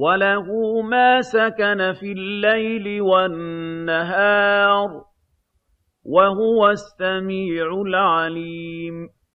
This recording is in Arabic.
وَلَهُ مَا سَكَنَ فِي اللَّيْلِ وَالنَّهَارِ ۚ وَهُوَ السَّمِيعُ الْعَلِيمُ